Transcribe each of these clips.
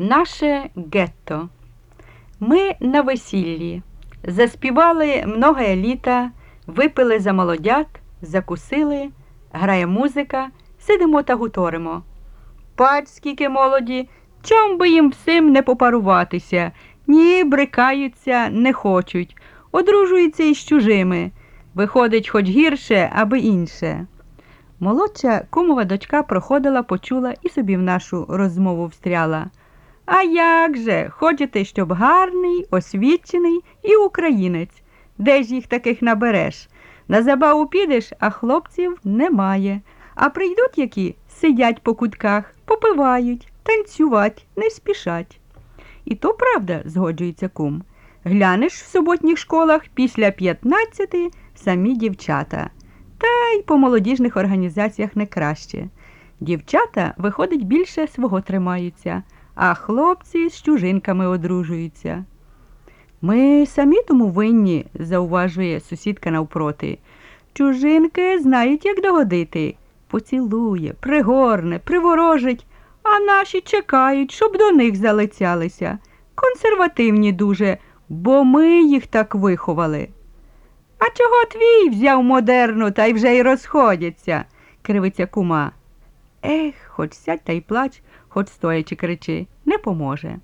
Наше гетто. Ми на весіллі. Заспівали многое літа, випили за молодят, закусили, грає музика, сидимо та гуторимо. Пать, скільки молоді, чом би їм всім не попаруватися? Ні, брикаються, не хочуть, одружуються із чужими. Виходить, хоч гірше, аби інше. Молодша кумова дочка проходила, почула і собі в нашу розмову встряла. А як же? Хочете, щоб гарний, освічений і українець. Де ж їх таких набереш? На забаву підеш, а хлопців немає. А прийдуть які сидять по кутках, попивають, танцювать, не спішать. І то правда, згоджується кум. Глянеш в суботніх школах після 15 самі дівчата. Та й по молодіжних організаціях не краще. Дівчата, виходить, більше свого тримаються, а хлопці з чужинками одружуються. Ми самі тому винні, зауважує сусідка навпроти. Чужинки знають, як догодити. Поцілує, пригорне, приворожить, а наші чекають, щоб до них залицялися. Консервативні дуже, бо ми їх так виховали. А чого твій взяв модерну та й вже й розходяться, кривиться кума. Ех, хоч сядь та й плач, хоч стоячи кричи, не поможе.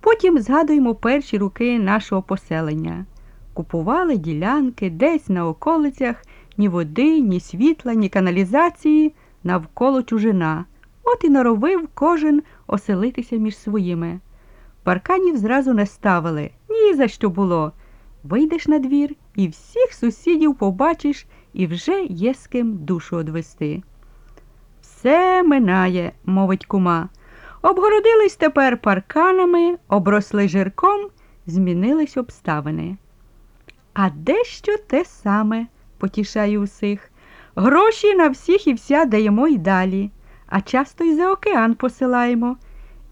Потім згадуємо перші роки нашого поселення. Купували ділянки десь на околицях ні води, ні світла, ні каналізації, навколо чужина. От і норовив кожен оселитися між своїми. Парканів зразу не ставили, ні за що було. Вийдеш на двір і всіх сусідів побачиш, і вже є з ким душу одвести. Все минає, мовить кума. Обгородились тепер парканами, обросли жирком, змінились обставини. А дещо те саме, потішає усіх. Гроші на всіх і вся даємо й далі, а часто й за океан посилаємо.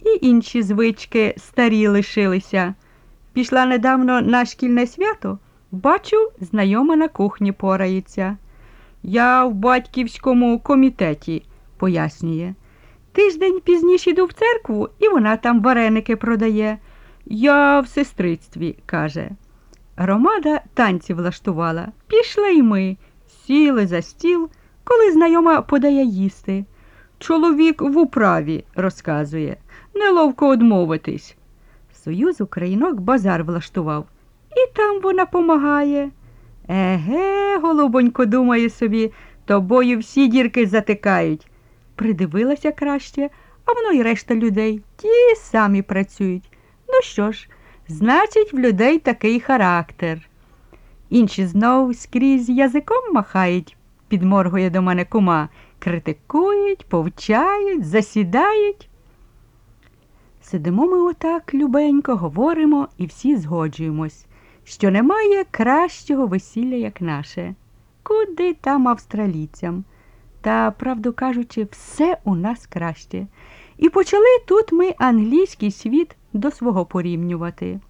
І інші звички старі лишилися. Пішла недавно на шкільне свято, бачу, знайома на кухні порається. Я в батьківському комітеті, пояснює. Тиждень пізніше йду в церкву, і вона там вареники продає. Я в сестрицтві, каже. Громада танці влаштувала. Пішли й ми, сіли за стіл, коли знайома подає їсти. Чоловік в управі, розказує, неловко одмовитись. Союз українок базар влаштував, і там вона помагає. Еге, голубонько, думає собі, тобою всі дірки затикають. Придивилася краще, а воно й решта людей ті самі працюють. Ну що ж, значить, в людей такий характер. Інші знов скрізь язиком махають, підморгує до мене кума, критикують, повчають, засідають. Сидимо ми отак любенько, говоримо і всі згоджуємось, що немає кращого весілля, як наше. Куди там австралійцям? Та, правду кажучи, все у нас краще. І почали тут ми англійський світ до свого порівнювати.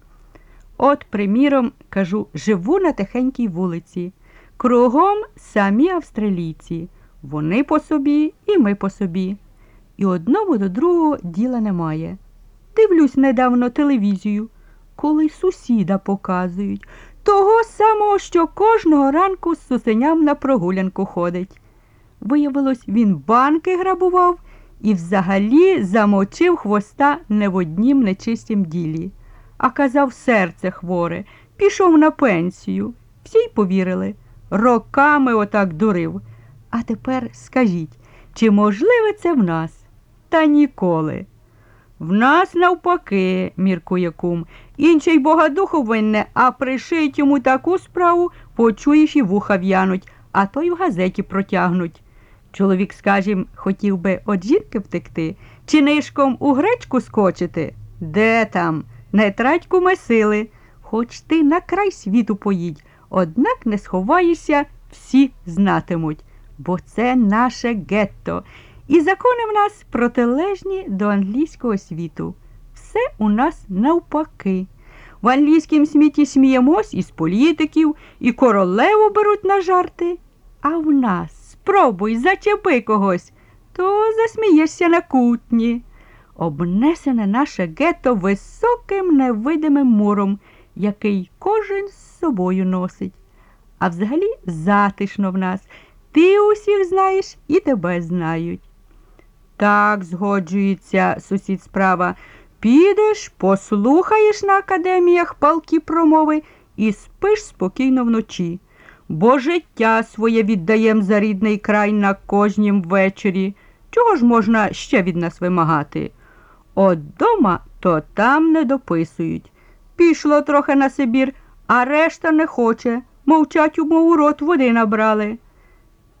От, приміром, кажу, живу на тихенькій вулиці. Кругом самі австралійці. Вони по собі і ми по собі. І одному до другого діла немає. Дивлюсь недавно телевізію, коли сусіда показують, того самого, що кожного ранку з сусеням на прогулянку ходить. Виявилось, він банки грабував і взагалі замочив хвоста не в однім нечистім ділі, а казав серце хворе, пішов на пенсію. Всі й повірили. Роками отак дурив. А тепер скажіть, чи можливе це в нас? Та ніколи. В нас навпаки, міркує кум. Інший богодуху винне, а пришить йому таку справу, почуєш і вуха в'януть, а то й в газеті протягнуть. Чоловік, скажім, хотів би од жінки втекти, чи нишком у гречку скочити? Де там? Не трать куме сили. Хоч ти на край світу поїдь, однак не сховаєшся, всі знатимуть, бо це наше гетто. І закони в нас протилежні до англійського світу. Все у нас навпаки. В англійському світі сміємось із політиків, і королеву беруть на жарти. А в нас спробуй зачепи когось, то засмієшся на кутні. обнесене наше гетто високим невидимим муром, який кожен з собою носить. А взагалі затишно в нас. Ти усіх знаєш і тебе знають. Так, згоджується сусід справа. Підеш, послухаєш на академіях палкі промови і спиш спокійно вночі, бо життя своє віддаєм за рідний край на кожнім вечорі. Чого ж можна ще від нас вимагати? От дома то там не дописують. Пішло трохи на Сибір, а решта не хоче. Мовчать йому у рот води набрали.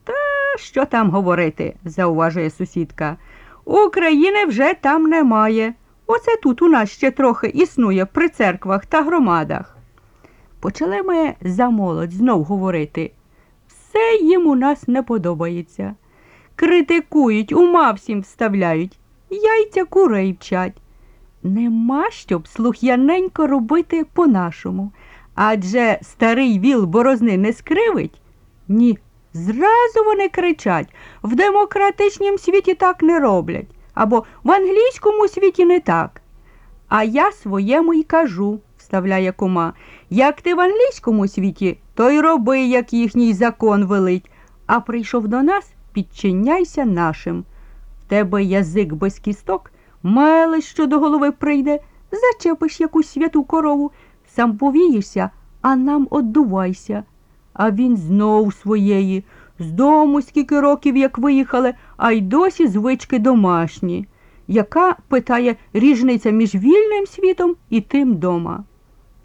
Та що там говорити, зауважує сусідка. України вже там немає. Оце тут у нас ще трохи існує при церквах та громадах. Почали ми за молодь знов говорити. Все їм у нас не подобається. Критикують, ума всім вставляють, яйця курей вчать. Нема щоб слух'яненько робити по-нашому. Адже старий віл борозни не скривить? Ні. Зразу вони кричать в демократичнім світі так не роблять, або в англійському світі не так. А я своєму й кажу, вставляє кума, як ти в англійському світі, то й роби, як їхній закон велить, а прийшов до нас, підчиняйся нашим. В тебе язик без кісток, мелиш, що до голови прийде, зачепиш якусь святу корову, сам повієшся, а нам оддувайся. А він знов своєї. З дому скільки років, як виїхали, а й досі звички домашні. Яка, питає, ріжниця між вільним світом і тим дома?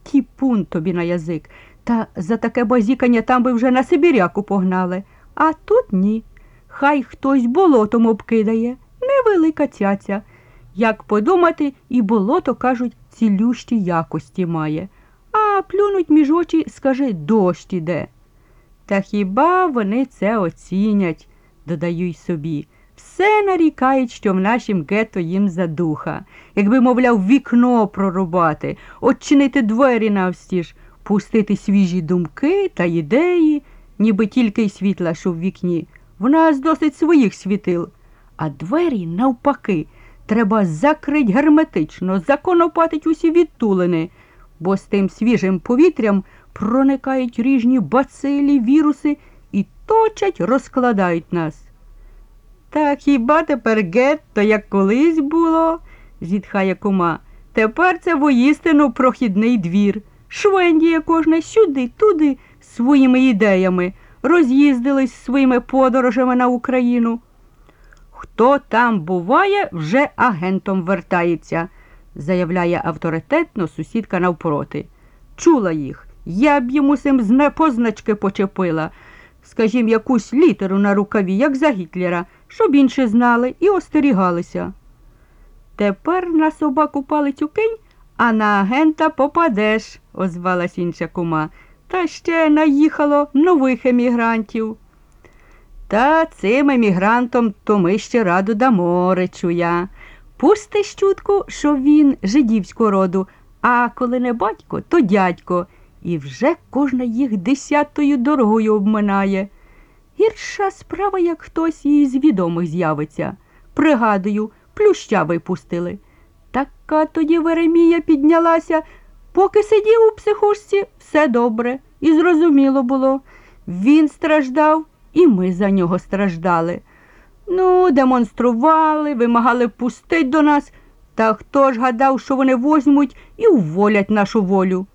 Тіпун тобі на язик. Та за таке базікання там би вже на Сибіряку погнали. А тут ні. Хай хтось болотом обкидає. Невелика цяця. Як подумати, і болото, кажуть, цілющі якості має. А плюнуть між очі, скажи, дощ іде. Та хіба вони це оцінять, додаю й собі. Все нарікають, що в нашім гетто їм задуха. Якби, мовляв, вікно прорубати, очинити двері навстіж, пустити свіжі думки та ідеї, ніби тільки й світла, що в вікні. В нас досить своїх світил. А двері, навпаки, треба закрить герметично, законопатить усі відтулини, бо з тим свіжим повітрям проникають ріжні бацилі, віруси і точать, розкладають нас. Та хіба тепер гетто, як колись було, зітхає кума. Тепер це воїстину прохідний двір. Швендіє кожне сюди, туди своїми ідеями, роз'їздились своїми подорожами на Україну. Хто там буває, вже агентом вертається, заявляє авторитетно сусідка навпроти. Чула їх. Я б йому сим позначки почепила, скажім, якусь літеру на рукаві, як за Гітлера, щоб інші знали і остерігалися. Тепер на собаку палицю кинь, а на агента попадеш, озвалась інша кума. Та ще наїхало нових емігрантів. Та цим емігрантам то ми ще раду дамо, речу я. Пусти щутку, що він жидівського роду, а коли не батько, то дядько, і вже кожна їх десятою дорогою обминає. Гірша справа, як хтось із відомих з'явиться. Пригадую, плюща випустили. Така тоді Веремія піднялася, поки сидів у психушці, все добре, і зрозуміло було. Він страждав, і ми за нього страждали. Ну, демонстрували, вимагали пустить до нас, та хто ж гадав, що вони возьмуть і уволять нашу волю.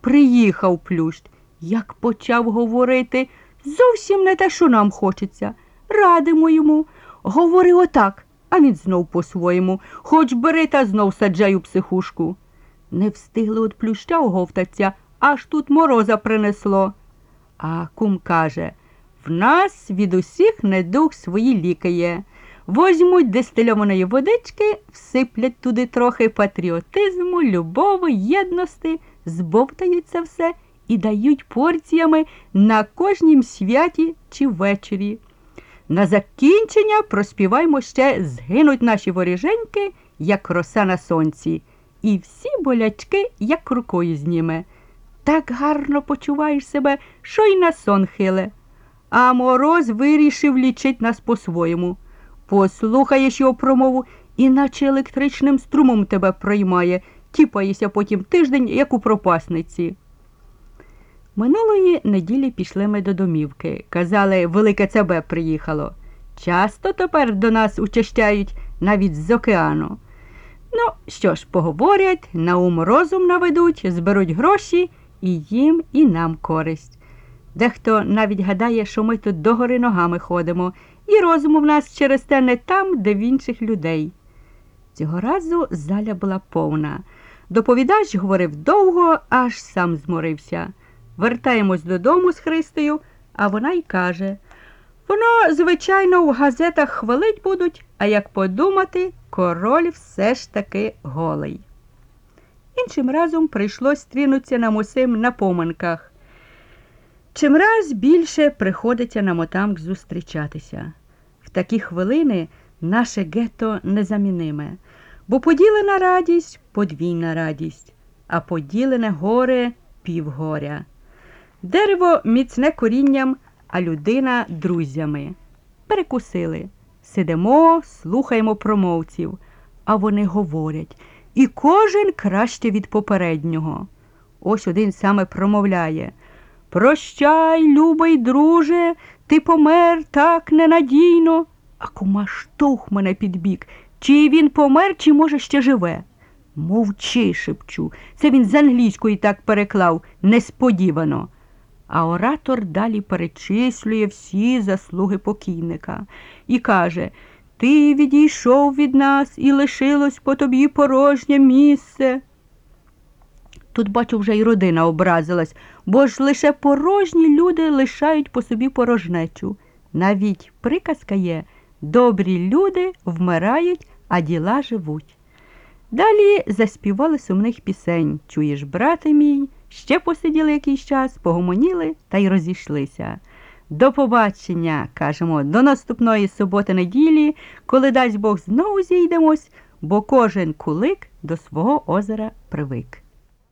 Приїхав плющ, як почав говорити, зовсім не те, що нам хочеться. Радимо йому. Говори отак, а він знов по-своєму. Хоч бери та знов саджай у психушку. Не встигли от плюща оговтаться, аж тут мороза принесло. А кум каже в нас від усіх недух свої ліки є. Возьмуть дистильованої водички, всиплять туди трохи патріотизму, любови, єдності, збовтають це все і дають порціями на кожнім святі чи ввечері. На закінчення проспіваймо ще згинуть наші воріженьки, як роса на сонці, і всі болячки, як рукою зніме. Так гарно почуваєш себе, що й на сон хиле. А мороз вирішив лічить нас по-своєму. Послухаєш його промову іначе електричним струмом тебе проймає, тіпаєшся потім тиждень, як у пропасниці. Минулої неділі пішли ми до домівки. Казали, велике ЦБ приїхало. Часто тепер до нас учащають навіть з океану. Ну, що ж, поговорять, на ум розум наведуть, зберуть гроші і їм, і нам користь. Дехто навіть гадає, що ми тут догори ногами ходимо, і розуму в нас через те не там, де в інших людей. Цього разу заля була повна. Доповідач говорив довго, аж сам зморився. Вертаємось додому з Христою, а вона й каже Воно, звичайно, в газетах хвалить будуть, а як подумати, король все ж таки голий. Іншим разом прийшлось стрінутися нам усім на поминках. Чим раз більше приходиться нам отам зустрічатися. В такі хвилини наше гетто незаміниме, бо поділена радість подвійна радість, а поділене горе півгоря. Дерево міцне корінням, а людина друзями. Перекусили. Сидимо, слухаємо промовців, а вони говорять, і кожен краще від попереднього. Ось один саме промовляє Прощай, любий друже, ти помер так ненадійно. А кума штовх мене під бік. Чи він помер, чи, може, ще живе? Мовчи, шепчу. Це він з англійської так переклав несподівано. А оратор далі перечислює всі заслуги покійника і каже Ти відійшов від нас і лишилось по тобі порожнє місце. Тут, бачу, вже й родина образилась, бо ж лише порожні люди лишають по собі порожнечу. Навіть приказка є добрі люди вмирають, а діла живуть. Далі заспівали сумних пісень Чуєш, брате мій, ще посиділи якийсь час, погомоніли та й розійшлися. До побачення, кажемо, до наступної суботи-неділі, коли дасть Бог знову зійдемось, бо кожен кулик до свого озера привик.